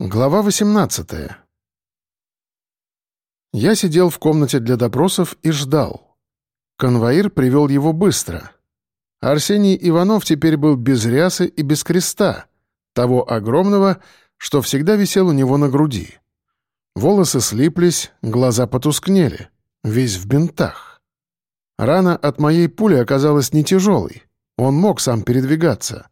Глава 18 Я сидел в комнате для допросов и ждал. Конвоир привел его быстро. Арсений Иванов теперь был без рясы и без креста, того огромного, что всегда висел у него на груди. Волосы слиплись, глаза потускнели, весь в бинтах. Рана от моей пули оказалась не тяжелой, он мог сам передвигаться.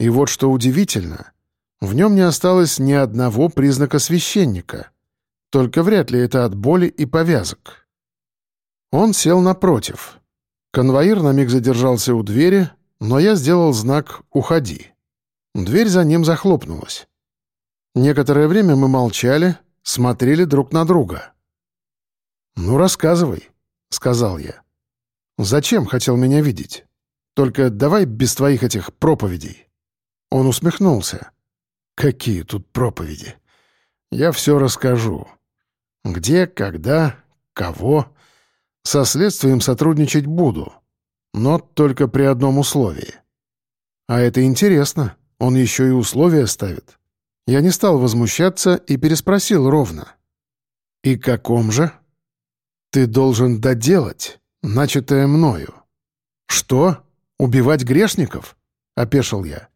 И вот что удивительно — в нем не осталось ни одного признака священника. Только вряд ли это от боли и повязок. Он сел напротив. Конвоир на миг задержался у двери, но я сделал знак «Уходи». Дверь за ним захлопнулась. Некоторое время мы молчали, смотрели друг на друга. «Ну, рассказывай», — сказал я. «Зачем хотел меня видеть? Только давай без твоих этих проповедей». Он усмехнулся. Какие тут проповеди? Я все расскажу. Где, когда, кого. Со следствием сотрудничать буду. Но только при одном условии. А это интересно. Он еще и условия ставит. Я не стал возмущаться и переспросил ровно. «И каком же?» «Ты должен доделать, начатое мною». «Что? Убивать грешников?» — опешил я.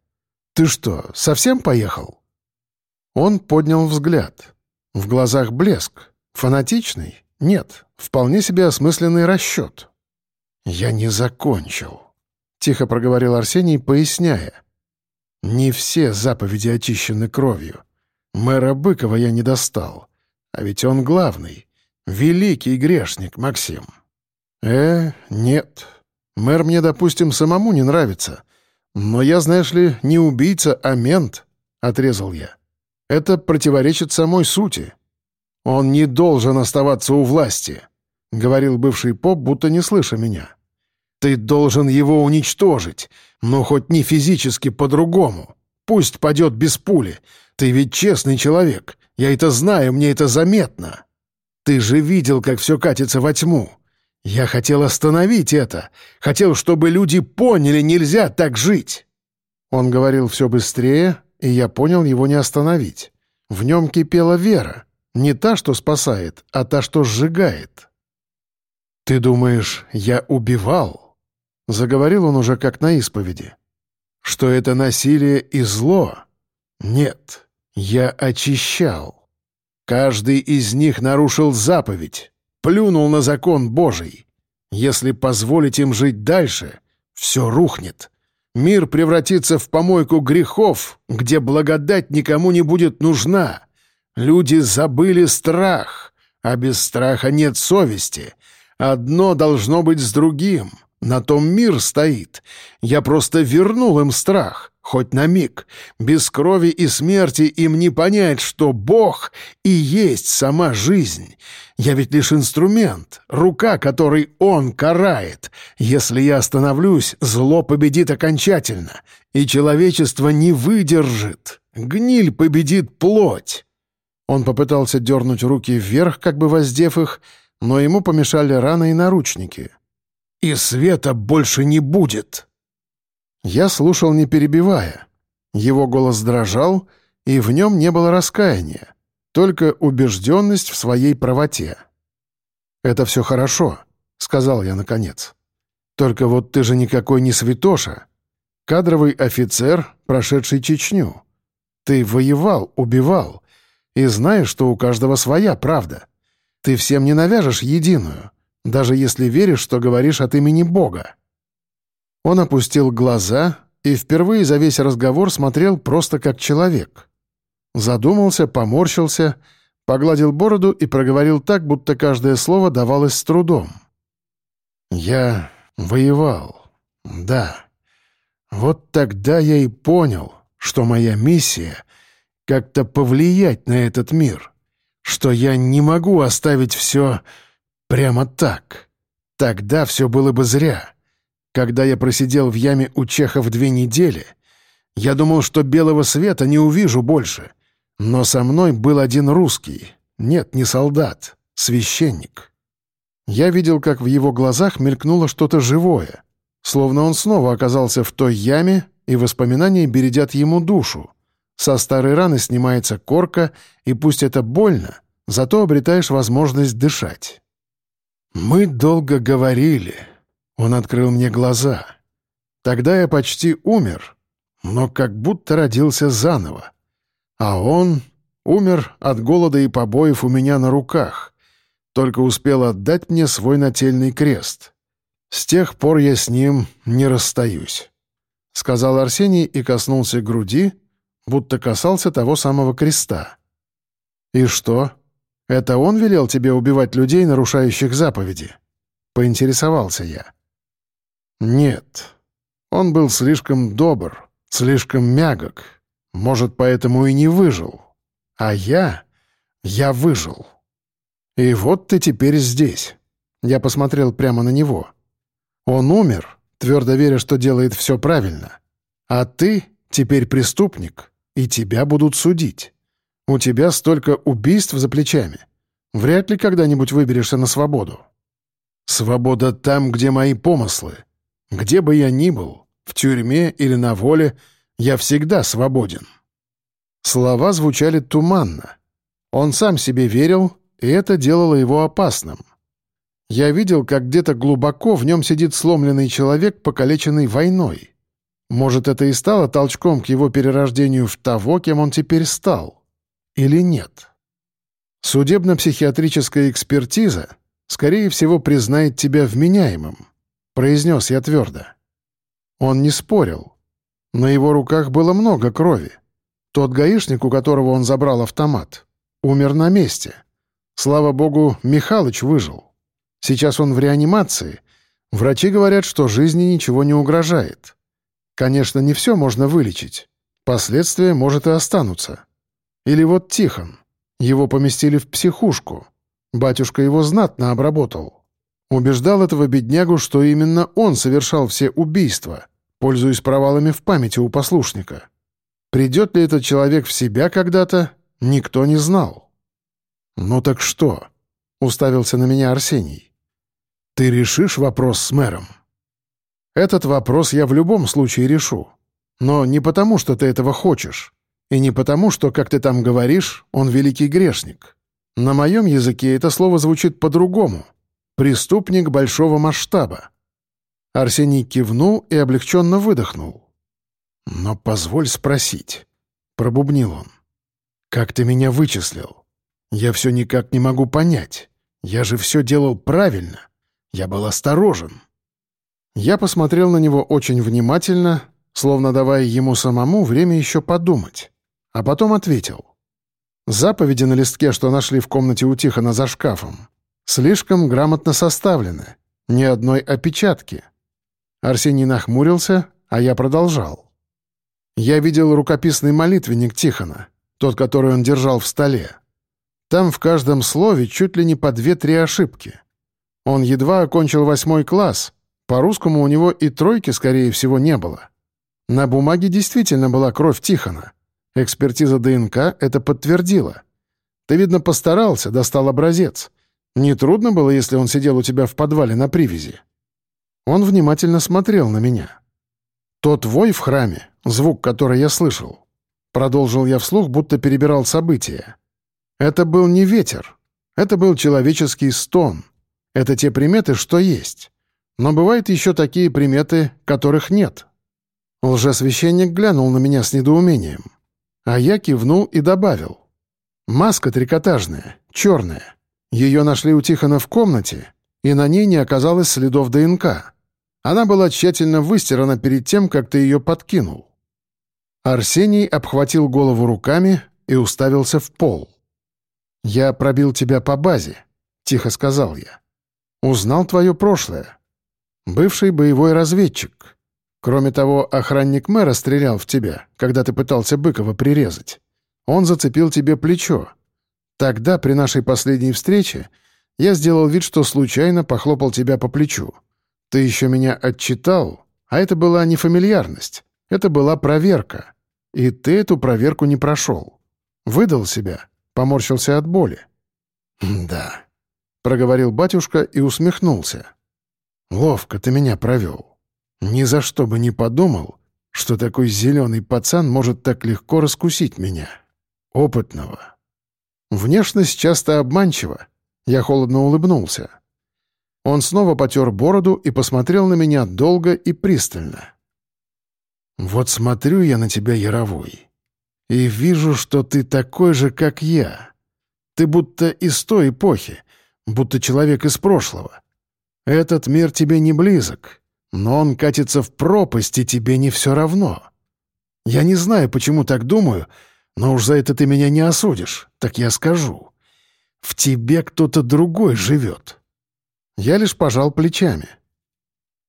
«Ты что, совсем поехал?» Он поднял взгляд. В глазах блеск. Фанатичный? Нет, вполне себе осмысленный расчет. «Я не закончил», — тихо проговорил Арсений, поясняя. «Не все заповеди очищены кровью. Мэра Быкова я не достал. А ведь он главный. Великий грешник, Максим». «Э, нет. Мэр мне, допустим, самому не нравится. «Но я, знаешь ли, не убийца, а мент», — отрезал я. «Это противоречит самой сути». «Он не должен оставаться у власти», — говорил бывший поп, будто не слыша меня. «Ты должен его уничтожить, но хоть не физически по-другому. Пусть падет без пули. Ты ведь честный человек. Я это знаю, мне это заметно. Ты же видел, как все катится во тьму. Я хотел остановить это. Хотел, чтобы люди поняли, нельзя так жить. Он говорил все быстрее, и я понял, его не остановить. В нем кипела вера. Не та, что спасает, а та, что сжигает. «Ты думаешь, я убивал?» Заговорил он уже как на исповеди. «Что это насилие и зло?» «Нет, я очищал. Каждый из них нарушил заповедь плюнул на закон Божий. Если позволить им жить дальше, все рухнет. Мир превратится в помойку грехов, где благодать никому не будет нужна. Люди забыли страх, а без страха нет совести. Одно должно быть с другим. На том мир стоит. Я просто вернул им страх. Хоть на миг. Без крови и смерти им не понять, что Бог и есть сама жизнь. Я ведь лишь инструмент, рука, которой Он карает. Если я остановлюсь, зло победит окончательно, и человечество не выдержит. Гниль победит плоть. Он попытался дернуть руки вверх, как бы воздев их, но ему помешали раны и наручники. «И света больше не будет!» Я слушал, не перебивая. Его голос дрожал, и в нем не было раскаяния, только убежденность в своей правоте. «Это все хорошо», — сказал я наконец. «Только вот ты же никакой не святоша. Кадровый офицер, прошедший Чечню. Ты воевал, убивал, и знаешь, что у каждого своя правда. Ты всем не навяжешь единую, даже если веришь, что говоришь от имени Бога. Он опустил глаза и впервые за весь разговор смотрел просто как человек. Задумался, поморщился, погладил бороду и проговорил так, будто каждое слово давалось с трудом. «Я воевал, да. Вот тогда я и понял, что моя миссия — как-то повлиять на этот мир, что я не могу оставить все прямо так. Тогда все было бы зря». Когда я просидел в яме у Чехов две недели, я думал, что белого света не увижу больше. Но со мной был один русский. Нет, не солдат, священник. Я видел, как в его глазах мелькнуло что-то живое, словно он снова оказался в той яме, и воспоминания бередят ему душу. Со старой раны снимается корка, и пусть это больно, зато обретаешь возможность дышать. Мы долго говорили. Он открыл мне глаза. Тогда я почти умер, но как будто родился заново. А он умер от голода и побоев у меня на руках, только успел отдать мне свой нательный крест. С тех пор я с ним не расстаюсь», — сказал Арсений и коснулся груди, будто касался того самого креста. «И что? Это он велел тебе убивать людей, нарушающих заповеди?» — поинтересовался я. «Нет. Он был слишком добр, слишком мягок. Может, поэтому и не выжил. А я... я выжил. И вот ты теперь здесь». Я посмотрел прямо на него. «Он умер, твердо веря, что делает все правильно. А ты теперь преступник, и тебя будут судить. У тебя столько убийств за плечами. Вряд ли когда-нибудь выберешься на свободу. Свобода там, где мои помыслы. Где бы я ни был, в тюрьме или на воле, я всегда свободен». Слова звучали туманно. Он сам себе верил, и это делало его опасным. Я видел, как где-то глубоко в нем сидит сломленный человек, покалеченный войной. Может, это и стало толчком к его перерождению в того, кем он теперь стал? Или нет? Судебно-психиатрическая экспертиза, скорее всего, признает тебя вменяемым, произнес я твердо. Он не спорил. На его руках было много крови. Тот гаишник, у которого он забрал автомат, умер на месте. Слава богу, Михалыч выжил. Сейчас он в реанимации. Врачи говорят, что жизни ничего не угрожает. Конечно, не все можно вылечить. Последствия, может, и останутся. Или вот Тихон. Его поместили в психушку. Батюшка его знатно обработал. Убеждал этого беднягу, что именно он совершал все убийства, пользуясь провалами в памяти у послушника. Придет ли этот человек в себя когда-то, никто не знал. «Ну так что?» — уставился на меня Арсений. «Ты решишь вопрос с мэром?» Этот вопрос я в любом случае решу. Но не потому, что ты этого хочешь. И не потому, что, как ты там говоришь, он великий грешник. На моем языке это слово звучит по-другому. Преступник большого масштаба. Арсений кивнул и облегченно выдохнул. «Но позволь спросить», — пробубнил он. «Как ты меня вычислил? Я все никак не могу понять. Я же все делал правильно. Я был осторожен». Я посмотрел на него очень внимательно, словно давая ему самому время еще подумать, а потом ответил. Заповеди на листке, что нашли в комнате у Тихона за шкафом, слишком грамотно составлены, ни одной опечатки. Арсений нахмурился, а я продолжал. Я видел рукописный молитвенник Тихона, тот, который он держал в столе. Там в каждом слове чуть ли не по две-три ошибки. Он едва окончил восьмой класс — по-русскому у него и тройки, скорее всего, не было. На бумаге действительно была кровь Тихона. Экспертиза ДНК это подтвердила. Ты, видно, постарался, достал образец. Нетрудно было, если он сидел у тебя в подвале на привязи. Он внимательно смотрел на меня. «Тот вой в храме, звук, который я слышал», продолжил я вслух, будто перебирал события. «Это был не ветер. Это был человеческий стон. Это те приметы, что есть. Но бывают еще такие приметы, которых нет. Лжесвященник глянул на меня с недоумением. А я кивнул и добавил. Маска трикотажная, черная. Ее нашли у Тихона в комнате, и на ней не оказалось следов ДНК. Она была тщательно выстирана перед тем, как ты ее подкинул. Арсений обхватил голову руками и уставился в пол. «Я пробил тебя по базе», — тихо сказал я. «Узнал твое прошлое. Бывший боевой разведчик. Кроме того, охранник мэра стрелял в тебя, когда ты пытался Быкова прирезать. Он зацепил тебе плечо. Тогда, при нашей последней встрече, я сделал вид, что случайно похлопал тебя по плечу. Ты еще меня отчитал, а это была не фамильярность, это была проверка. И ты эту проверку не прошел. Выдал себя, поморщился от боли. «Да», — проговорил батюшка и усмехнулся. Ловко ты меня провел. Ни за что бы не подумал, что такой зеленый пацан может так легко раскусить меня. Опытного. Внешность часто обманчива. Я холодно улыбнулся. Он снова потер бороду и посмотрел на меня долго и пристально. «Вот смотрю я на тебя, Яровой, и вижу, что ты такой же, как я. Ты будто из той эпохи, будто человек из прошлого. Этот мир тебе не близок, но он катится в пропасть, и тебе не все равно. Я не знаю, почему так думаю, но уж за это ты меня не осудишь, так я скажу. В тебе кто-то другой живет». Я лишь пожал плечами.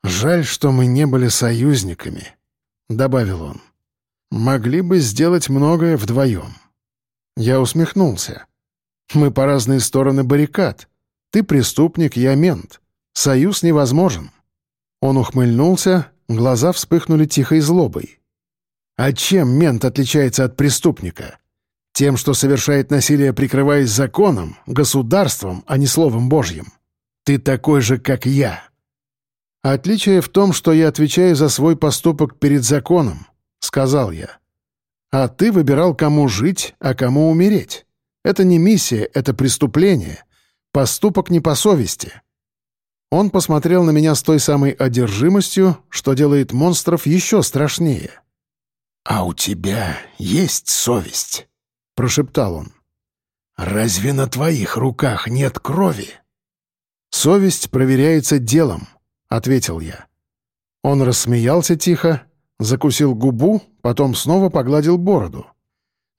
«Жаль, что мы не были союзниками», — добавил он. «Могли бы сделать многое вдвоем». Я усмехнулся. «Мы по разные стороны баррикад. Ты преступник, я мент. Союз невозможен». Он ухмыльнулся, глаза вспыхнули тихой злобой. «А чем мент отличается от преступника? Тем, что совершает насилие, прикрываясь законом, государством, а не словом Божьим. Ты такой же, как я». «Отличие в том, что я отвечаю за свой поступок перед законом», — сказал я. «А ты выбирал, кому жить, а кому умереть. Это не миссия, это преступление. Поступок не по совести». Он посмотрел на меня с той самой одержимостью, что делает монстров еще страшнее. «А у тебя есть совесть?» — прошептал он. «Разве на твоих руках нет крови?» «Совесть проверяется делом», — ответил я. Он рассмеялся тихо, закусил губу, потом снова погладил бороду.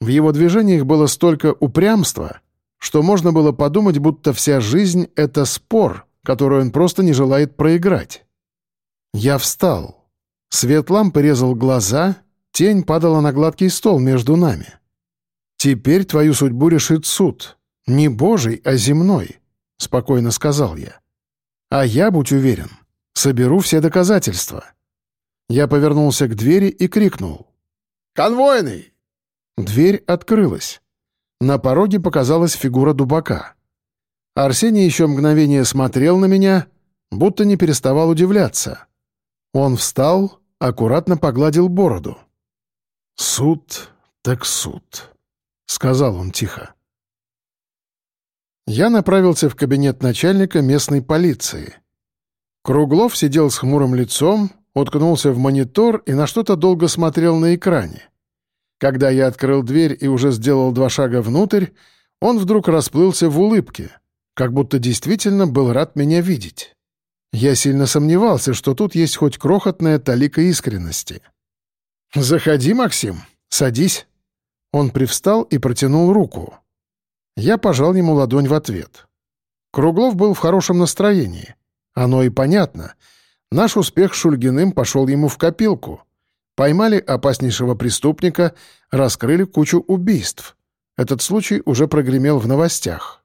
В его движениях было столько упрямства, что можно было подумать, будто вся жизнь — это спор, который он просто не желает проиграть. Я встал. Свет лампы резал глаза, тень падала на гладкий стол между нами. «Теперь твою судьбу решит суд. Не божий, а земной. — спокойно сказал я. «А я, будь уверен, соберу все доказательства». Я повернулся к двери и крикнул. «Конвойный!» Дверь открылась. На пороге показалась фигура дубака. Арсений еще мгновение смотрел на меня, будто не переставал удивляться. Он встал, аккуратно погладил бороду. «Суд так суд», — сказал он тихо. Я направился в кабинет начальника местной полиции. Круглов сидел с хмурым лицом, уткнулся в монитор и на что-то долго смотрел на экране. Когда я открыл дверь и уже сделал два шага внутрь, он вдруг расплылся в улыбке, как будто действительно был рад меня видеть. Я сильно сомневался, что тут есть хоть крохотная талика искренности. «Заходи, Максим, садись». Он привстал и протянул руку. Я пожал ему ладонь в ответ. Круглов был в хорошем настроении. Оно и понятно. Наш успех с Шульгиным пошел ему в копилку. Поймали опаснейшего преступника, раскрыли кучу убийств. Этот случай уже прогремел в новостях.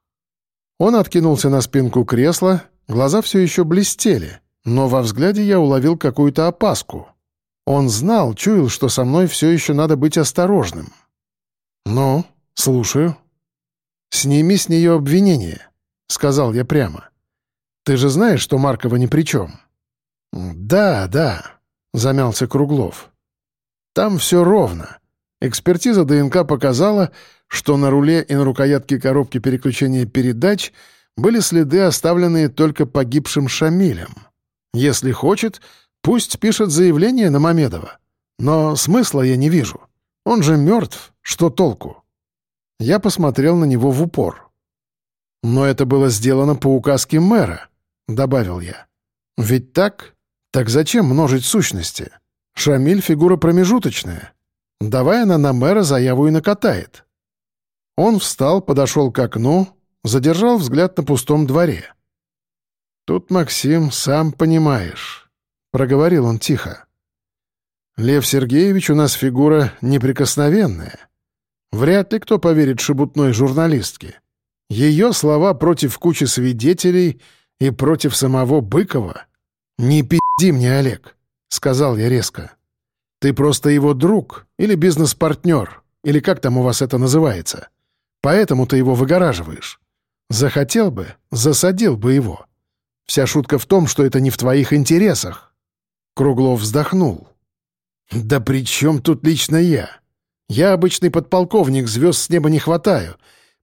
Он откинулся на спинку кресла, глаза все еще блестели, но во взгляде я уловил какую-то опаску. Он знал, чуял, что со мной все еще надо быть осторожным. «Ну, слушаю», «Сними с нее обвинение», — сказал я прямо. «Ты же знаешь, что Маркова ни при чем». «Да, да», — замялся Круглов. «Там все ровно. Экспертиза ДНК показала, что на руле и на рукоятке коробки переключения передач были следы, оставленные только погибшим Шамилем. Если хочет, пусть пишет заявление на Мамедова. Но смысла я не вижу. Он же мертв, что толку?» Я посмотрел на него в упор. «Но это было сделано по указке мэра», — добавил я. «Ведь так? Так зачем множить сущности? Шамиль — фигура промежуточная. Давай она на мэра заяву и накатает». Он встал, подошел к окну, задержал взгляд на пустом дворе. «Тут, Максим, сам понимаешь», — проговорил он тихо. «Лев Сергеевич у нас фигура неприкосновенная. Вряд ли кто поверит шебутной журналистке. Ее слова против кучи свидетелей и против самого Быкова. «Не пи***ди мне, Олег», — сказал я резко. «Ты просто его друг или бизнес-партнер, или как там у вас это называется. Поэтому ты его выгораживаешь. Захотел бы, засадил бы его. Вся шутка в том, что это не в твоих интересах». Круглов вздохнул. «Да при чем тут лично я? Я обычный подполковник, звезд с неба не хватаю.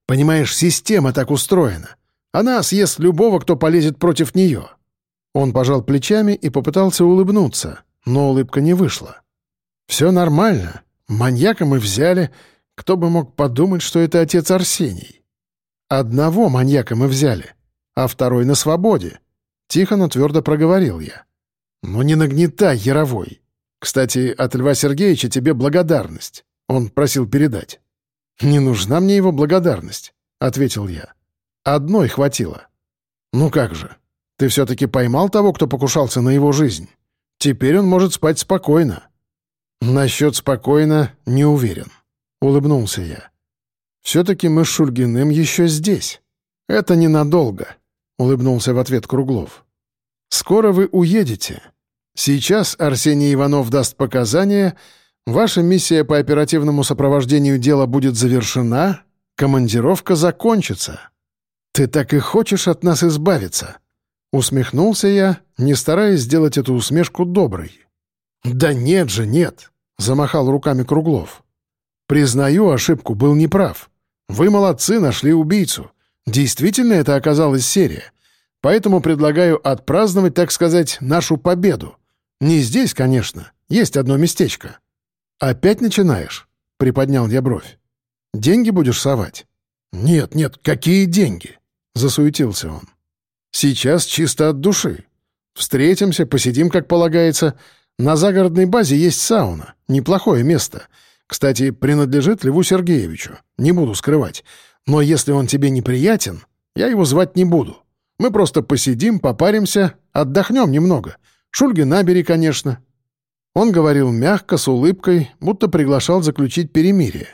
Понимаешь, система так устроена. Она съест любого, кто полезет против нее». Он пожал плечами и попытался улыбнуться, но улыбка не вышла. «Все нормально. Маньяка мы взяли. Кто бы мог подумать, что это отец Арсений? Одного маньяка мы взяли, а второй на свободе. Тихо, но твердо проговорил я. «Ну не нагнетай, Яровой. Кстати, от Льва Сергеевича тебе благодарность. Он просил передать». «Не нужна мне его благодарность», — ответил я. «Одной хватило». «Ну как же, ты все-таки поймал того, кто покушался на его жизнь? Теперь он может спать спокойно». «Насчет спокойно не уверен», — улыбнулся я. «Все-таки мы с Шульгиным еще здесь. Это ненадолго», — улыбнулся в ответ Круглов. «Скоро вы уедете. Сейчас Арсений Иванов даст показания, ваша миссия по оперативному сопровождению дела будет завершена, командировка закончится. Ты так и хочешь от нас избавиться?» Усмехнулся я, не стараясь сделать эту усмешку доброй. «Да нет же, нет!» — замахал руками Круглов. «Признаю, ошибку, был неправ. Вы молодцы, нашли убийцу. Действительно, это оказалась серия. Поэтому предлагаю отпраздновать, так сказать, нашу победу. Не здесь, конечно. Есть одно местечко». «Опять начинаешь?» — приподнял я бровь. «Деньги будешь совать?» «Нет, нет, какие деньги?» — засуетился он. «Сейчас чисто от души. Встретимся, посидим, как полагается. На загородной базе есть сауна. Неплохое место. Кстати, принадлежит Льву Сергеевичу. Не буду скрывать. Но если он тебе неприятен, я его звать не буду. Мы просто посидим, попаримся, отдохнем немного. Шульги набери, конечно». Он говорил мягко, с улыбкой, будто приглашал заключить перемирие.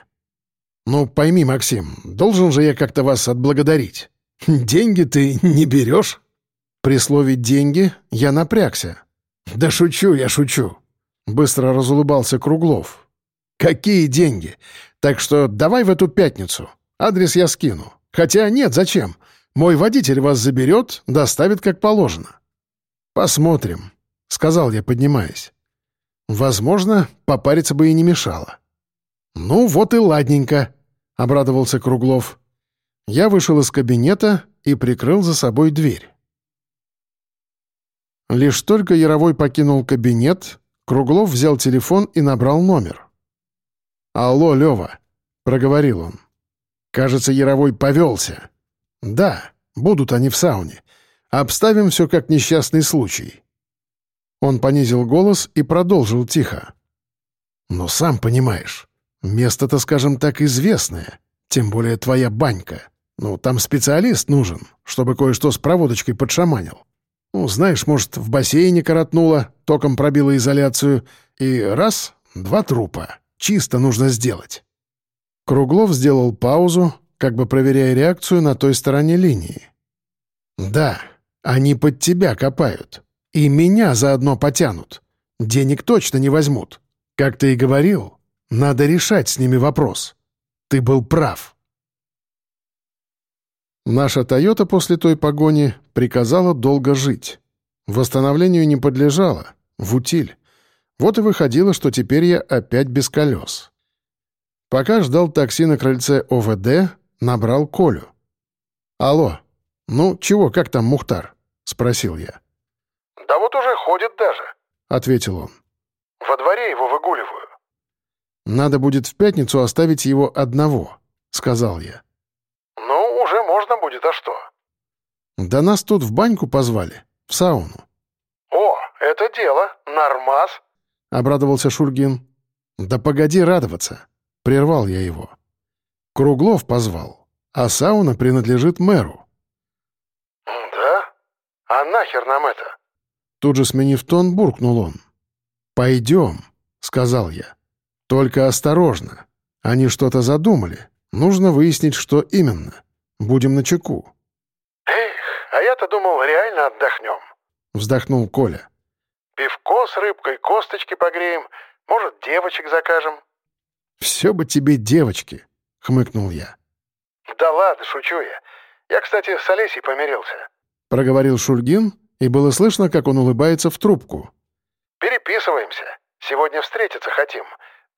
«Ну, пойми, Максим, должен же я как-то вас отблагодарить. Деньги ты не берешь?» При слове «деньги» я напрягся. «Да шучу я, шучу!» Быстро разулыбался Круглов. «Какие деньги? Так что давай в эту пятницу. Адрес я скину. Хотя нет, зачем? Мой водитель вас заберет, доставит как положено». «Посмотрим», — сказал я, поднимаясь. «Возможно, попариться бы и не мешало». «Ну вот и ладненько», — обрадовался Круглов. Я вышел из кабинета и прикрыл за собой дверь. Лишь только Яровой покинул кабинет, Круглов взял телефон и набрал номер. «Алло, Лёва», — проговорил он. «Кажется, Яровой повелся. Да, будут они в сауне. Обставим все как несчастный случай». Он понизил голос и продолжил тихо. «Но сам понимаешь, место-то, скажем так, известное, тем более твоя банька. Ну, там специалист нужен, чтобы кое-что с проводочкой подшаманил. Ну, знаешь, может, в бассейне коротнуло, током пробило изоляцию, и раз — два трупа. Чисто нужно сделать». Круглов сделал паузу, как бы проверяя реакцию на той стороне линии. «Да, они под тебя копают. И меня заодно потянут. Денег точно не возьмут. Как ты и говорил, надо решать с ними вопрос. Ты был прав». Наша «Тойота» после той погони приказала долго жить. Восстановлению не подлежала, в утиль. Вот и выходило, что теперь я опять без колес. Пока ждал такси на крыльце ОВД, набрал Колю. «Алло, ну чего, как там Мухтар?» — спросил я. «Да вот уже ходит даже», — ответил он. «Во дворе его выгуливаю». «Надо будет в пятницу оставить его одного», — сказал я будет, а что?» «Да нас тут в баньку позвали, в сауну». «О, это дело, нормас!» — обрадовался Шульгин. «Да погоди радоваться!» — прервал я его. Круглов позвал, а сауна принадлежит мэру. «Да? А нахер нам это?» Тут же сменив тон, буркнул он. «Пойдем», — сказал я. «Только осторожно. Они что-то задумали. Нужно выяснить, что именно». Будем на чеку». «Эх, а я-то думал, реально отдохнем», — вздохнул Коля. «Пивко с рыбкой, косточки погреем, может, девочек закажем». «Все бы тебе девочки», — хмыкнул я. «Да ладно, шучу я. Я, кстати, с Олесей помирился», — проговорил Шульгин, и было слышно, как он улыбается в трубку. «Переписываемся. Сегодня встретиться хотим.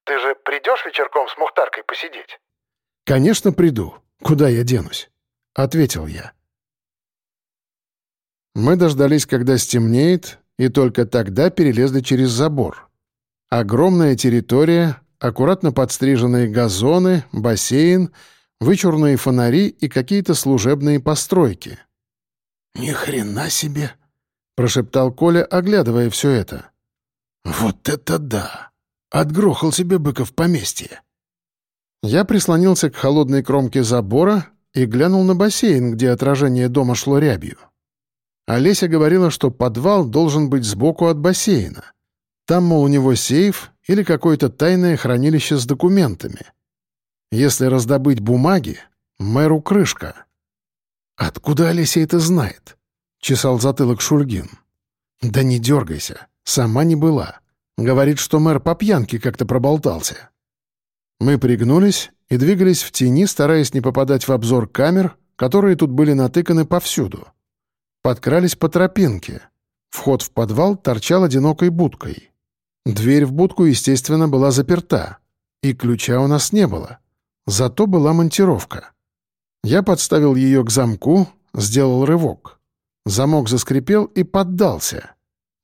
Ты же придешь вечерком с Мухтаркой посидеть?» «Конечно приду. Куда я денусь?» — ответил я. Мы дождались, когда стемнеет, и только тогда перелезли через забор. Огромная территория, аккуратно подстриженные газоны, бассейн, вычурные фонари и какие-то служебные постройки. «Ни хрена себе!» — прошептал Коля, оглядывая все это. «Вот это да! Отгрохал себе быков поместье!» Я прислонился к холодной кромке забора и глянул на бассейн, где отражение дома шло рябью. Олеся говорила, что подвал должен быть сбоку от бассейна. Там, мол, у него сейф или какое-то тайное хранилище с документами. Если раздобыть бумаги, мэру крышка. «Откуда Олеся это знает?» — чесал затылок Шульгин. «Да не дергайся, сама не была. Говорит, что мэр по пьянке как-то проболтался». Мы пригнулись и двигались в тени, стараясь не попадать в обзор камер, которые тут были натыканы повсюду. Подкрались по тропинке. Вход в подвал торчал одинокой будкой. Дверь в будку, естественно, была заперта, и ключа у нас не было. Зато была монтировка. Я подставил ее к замку, сделал рывок. Замок заскрипел и поддался.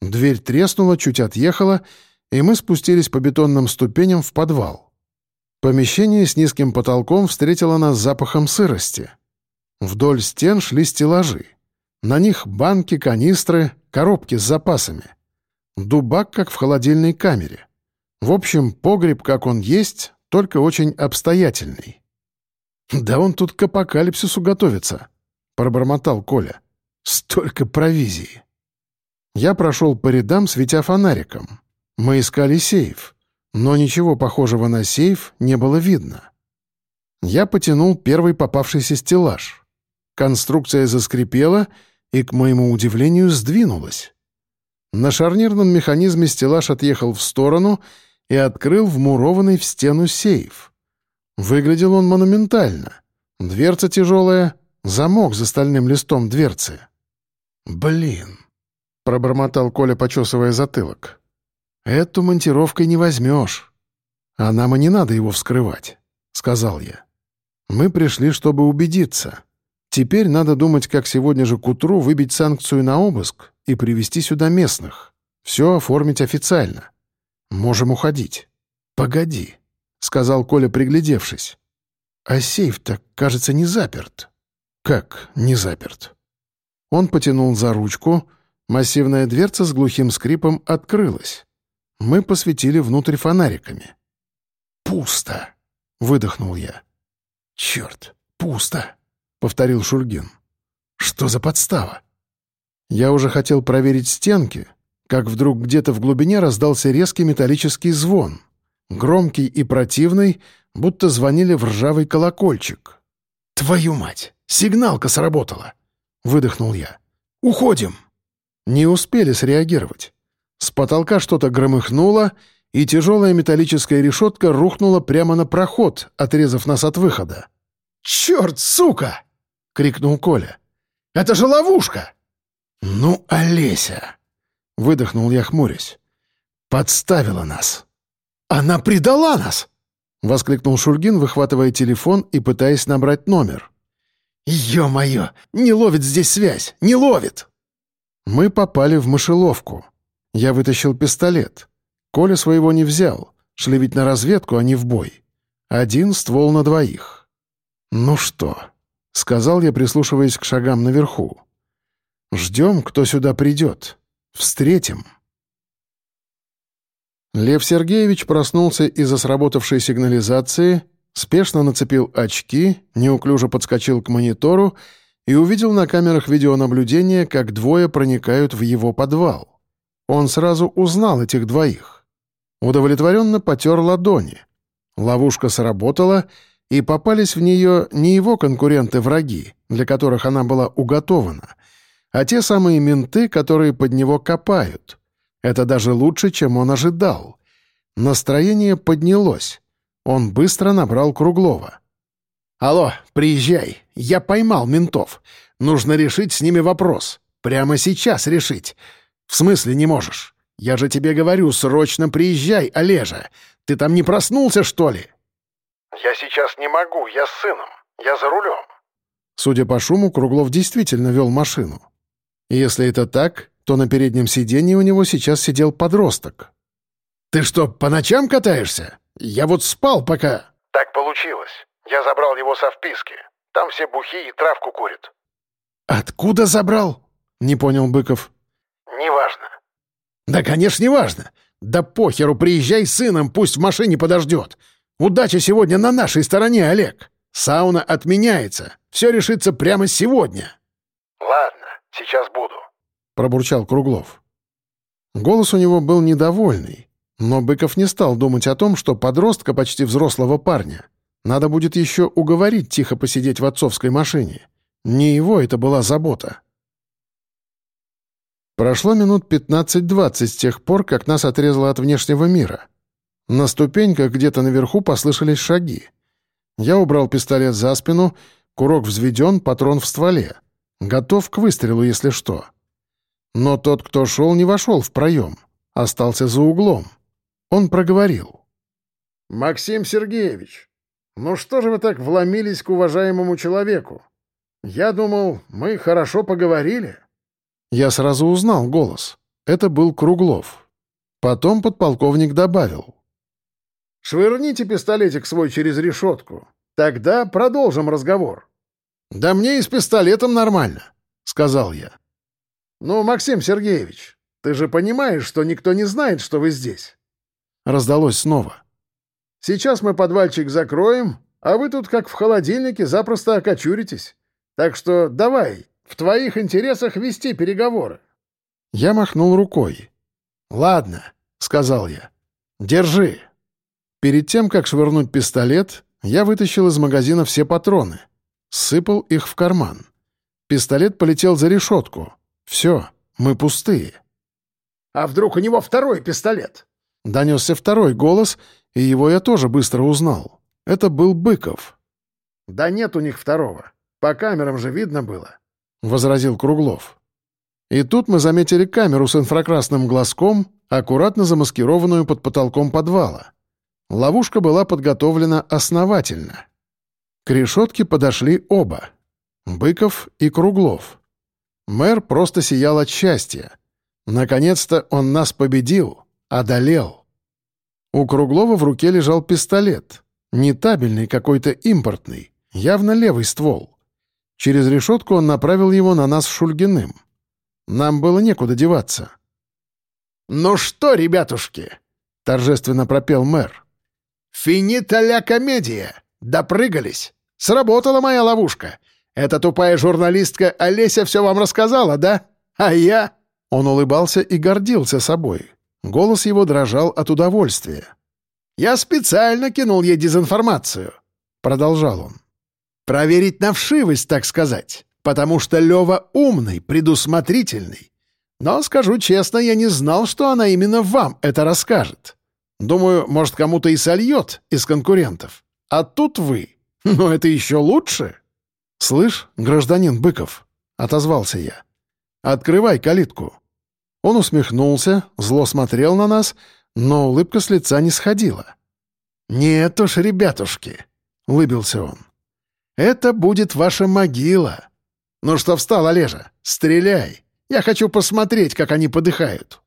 Дверь треснула, чуть отъехала, и мы спустились по бетонным ступеням в подвал. Помещение с низким потолком встретило нас запахом сырости. Вдоль стен шли стеллажи. На них банки, канистры, коробки с запасами. Дубак, как в холодильной камере. В общем, погреб, как он есть, только очень обстоятельный. «Да он тут к апокалипсису готовится», — пробормотал Коля. «Столько провизии». Я прошел по рядам, светя фонариком. Мы искали сейф, но ничего похожего на сейф не было видно. Я потянул первый попавшийся стеллаж. Конструкция заскрипела — и, к моему удивлению, сдвинулась. На шарнирном механизме стеллаж отъехал в сторону и открыл вмурованный в стену сейф. Выглядел он монументально. Дверца тяжелая, замок за стальным листом дверцы. «Блин!» — пробормотал Коля, почесывая затылок. «Эту монтировкой не возьмешь. А нам и не надо его вскрывать», — сказал я. «Мы пришли, чтобы убедиться». Теперь надо думать, как сегодня же к утру выбить санкцию на обыск и привести сюда местных. Все оформить официально. Можем уходить. Погоди, — сказал Коля, приглядевшись. А сейф-то, кажется, не заперт. Как не заперт? Он потянул за ручку, массивная дверца с глухим скрипом открылась. Мы посветили внутрь фонариками. «Пусто!» — выдохнул я. «Черт, пусто!» — повторил Шульгин. «Что за подстава?» Я уже хотел проверить стенки, как вдруг где-то в глубине раздался резкий металлический звон, громкий и противный, будто звонили в ржавый колокольчик. «Твою мать! Сигналка сработала!» — выдохнул я. «Уходим!» Не успели среагировать. С потолка что-то громыхнуло, и тяжелая металлическая решетка рухнула прямо на проход, отрезав нас от выхода. «Черт, сука!» — крикнул Коля. «Это же ловушка!» «Ну, Олеся!» — выдохнул я, хмурясь. «Подставила нас!» «Она предала нас!» — воскликнул Шульгин, выхватывая телефон и пытаясь набрать номер. «Ё-моё! Не ловит здесь связь! Не ловит!» Мы попали в мышеловку. Я вытащил пистолет. Коля своего не взял. Шли ведь на разведку, а не в бой. Один ствол на двоих. «Ну что?» — сказал я, прислушиваясь к шагам наверху. «Ждем, кто сюда придет. Встретим». Лев Сергеевич проснулся из-за сработавшей сигнализации, спешно нацепил очки, неуклюже подскочил к монитору и увидел на камерах видеонаблюдения, как двое проникают в его подвал. Он сразу узнал этих двоих. Удовлетворенно потер ладони. Ловушка сработала — и попались в нее не его конкуренты-враги, для которых она была уготована, а те самые менты, которые под него копают. Это даже лучше, чем он ожидал. Настроение поднялось. Он быстро набрал Круглова. «Алло, приезжай. Я поймал ментов. Нужно решить с ними вопрос. Прямо сейчас решить. В смысле не можешь? Я же тебе говорю, срочно приезжай, Олежа! Ты там не проснулся, что ли?» «Я сейчас не могу, я с сыном. Я за рулем». Судя по шуму, Круглов действительно вел машину. И если это так, то на переднем сиденье у него сейчас сидел подросток. «Ты что, по ночам катаешься? Я вот спал пока...» «Так получилось. Я забрал его со вписки. Там все бухи и травку курят». «Откуда забрал?» — не понял Быков. «Неважно». «Да, конечно, неважно. Да похеру, приезжай с сыном, пусть в машине подождет. Удача сегодня на нашей стороне, Олег. Сауна отменяется. Все решится прямо сегодня». «Ладно, сейчас буду», — пробурчал Круглов. Голос у него был недовольный, но Быков не стал думать о том, что подростка почти взрослого парня надо будет еще уговорить тихо посидеть в отцовской машине. Не его это была забота. Прошло минут 15-20 с тех пор, как нас отрезало от внешнего мира. На ступеньках где-то наверху послышались шаги. Я убрал пистолет за спину, курок взведен, патрон в стволе. Готов к выстрелу, если что. Но тот, кто шел, не вошел в проем. Остался за углом. Он проговорил. «Максим Сергеевич, ну что же вы так вломились к уважаемому человеку? Я думал, мы хорошо поговорили». Я сразу узнал голос. Это был Круглов. Потом подполковник добавил. «Швырните пистолетик свой через решетку. Тогда продолжим разговор». «Да мне и с пистолетом нормально», — сказал я. «Ну, Максим Сергеевич, ты же понимаешь, что никто не знает, что вы здесь?» Раздалось снова. «Сейчас мы подвальчик закроем, а вы тут, как в холодильнике, запросто окочуритесь. Так что давай, в твоих интересах вести переговоры». Я махнул рукой. «Ладно», — сказал я. «Держи». Перед тем, как швырнуть пистолет, я вытащил из магазина все патроны. Сыпал их в карман. Пистолет полетел за решетку. Все, мы пустые. «А вдруг у него второй пистолет?» Донесся второй голос, и его я тоже быстро узнал. Это был Быков. «Да нет у них второго. По камерам же видно было», — возразил Круглов. И тут мы заметили камеру с инфракрасным глазком, аккуратно замаскированную под потолком подвала. Ловушка была подготовлена основательно. К решетке подошли оба — Быков и Круглов. Мэр просто сиял от счастья. Наконец-то он нас победил, одолел. У Круглова в руке лежал пистолет. Не табельный, какой-то импортный. Явно левый ствол. Через решетку он направил его на нас с Шульгиным. Нам было некуда деваться. «Ну что, ребятушки?» — торжественно пропел мэр. «Финита ля комедия! Допрыгались! Сработала моя ловушка! Эта тупая журналистка Олеся все вам рассказала, да? А я...» Он улыбался и гордился собой. Голос его дрожал от удовольствия. «Я специально кинул ей дезинформацию», — продолжал он. Проверить на вшивость, так сказать, потому что Лева умный, предусмотрительный. Но, скажу честно, я не знал, что она именно вам это расскажет. Думаю, может, кому-то и сольет из конкурентов. А тут вы. Но это еще лучше. «Слышь, гражданин Быков», — отозвался я, — «открывай калитку». Он усмехнулся, зло смотрел на нас, но улыбка с лица не сходила. «Нет уж, ребятушки», — улыбился он. Это будет ваша могила. Ну что встал, Олежа? Стреляй. Я хочу посмотреть, как они подыхают».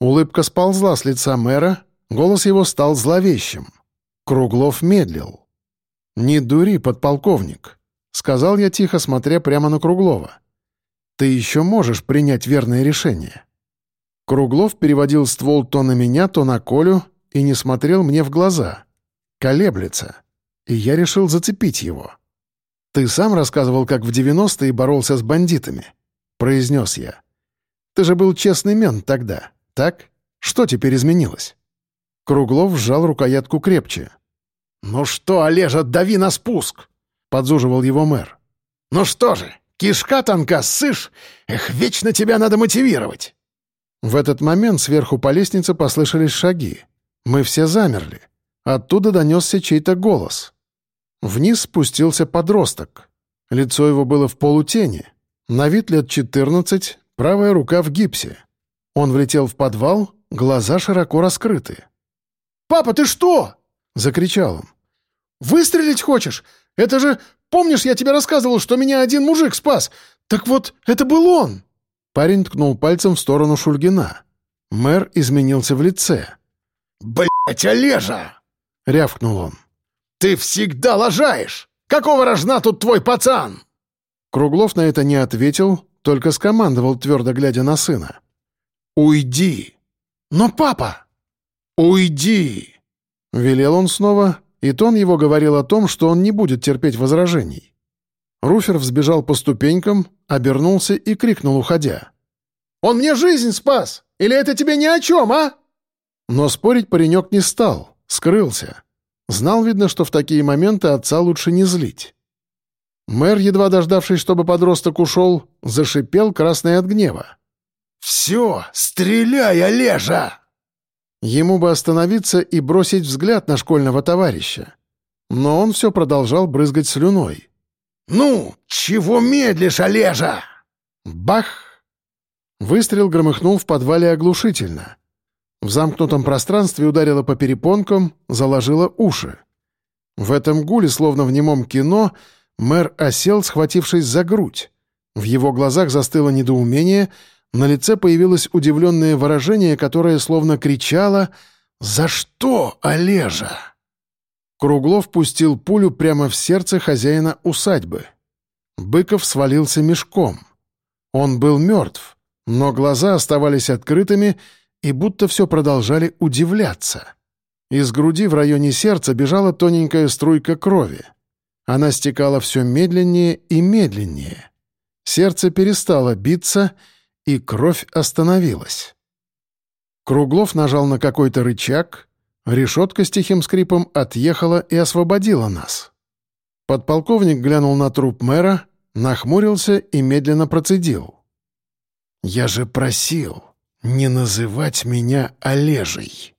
Улыбка сползла с лица мэра, голос его стал зловещим. Круглов медлил. «Не дури, подполковник», — сказал я тихо, смотря прямо на Круглова. «Ты еще можешь принять верное решение». Круглов переводил ствол то на меня, то на Колю и не смотрел мне в глаза. Колеблется. И я решил зацепить его. «Ты сам рассказывал, как в 90-е боролся с бандитами», — произнес я. «Ты же был честный мент тогда, так? Что теперь изменилось?» Круглов сжал рукоятку крепче. «Ну что, Олежа, дави на спуск!» — подзуживал его мэр. «Ну что же, кишка тонка, сышь! Эх, вечно тебя надо мотивировать!» В этот момент сверху по лестнице послышались шаги. Мы все замерли. Оттуда донесся чей-то голос. Вниз спустился подросток. Лицо его было в полутени. На вид лет 14, правая рука в гипсе. Он влетел в подвал глаза широко раскрыты. «Папа, ты что?» — закричал он. «Выстрелить хочешь? Это же... Помнишь, я тебе рассказывал, что меня один мужик спас? Так вот, это был он!» Парень ткнул пальцем в сторону Шульгина. Мэр изменился в лице. «Блядь, Олежа!» — рявкнул он. «Ты всегда лажаешь! Какого рожна тут твой пацан?» Круглов на это не ответил, только скомандовал, твердо глядя на сына. «Уйди!» «Но папа!» «Уйди!» — велел он снова, и тон его говорил о том, что он не будет терпеть возражений. Руфер взбежал по ступенькам, обернулся и крикнул, уходя. «Он мне жизнь спас! Или это тебе ни о чем, а?» Но спорить паренек не стал, скрылся. Знал, видно, что в такие моменты отца лучше не злить. Мэр, едва дождавшись, чтобы подросток ушел, зашипел, красный от гнева. «Все, стреляй, Олежа!» Ему бы остановиться и бросить взгляд на школьного товарища. Но он все продолжал брызгать слюной. «Ну, чего медлишь, Олежа?» Бах! Выстрел громыхнул в подвале оглушительно. В замкнутом пространстве ударило по перепонкам, заложило уши. В этом гуле, словно в немом кино, мэр осел, схватившись за грудь. В его глазах застыло недоумение, на лице появилось удивленное выражение, которое словно кричало «За что, Олежа?» Круглов пустил пулю прямо в сердце хозяина усадьбы. Быков свалился мешком. Он был мертв, но глаза оставались открытыми и будто все продолжали удивляться. Из груди в районе сердца бежала тоненькая струйка крови. Она стекала все медленнее и медленнее. Сердце перестало биться, и кровь остановилась. Круглов нажал на какой-то рычаг, решетка с тихим скрипом отъехала и освободила нас. Подполковник глянул на труп мэра, нахмурился и медленно процедил. «Я же просил не называть меня Олежей».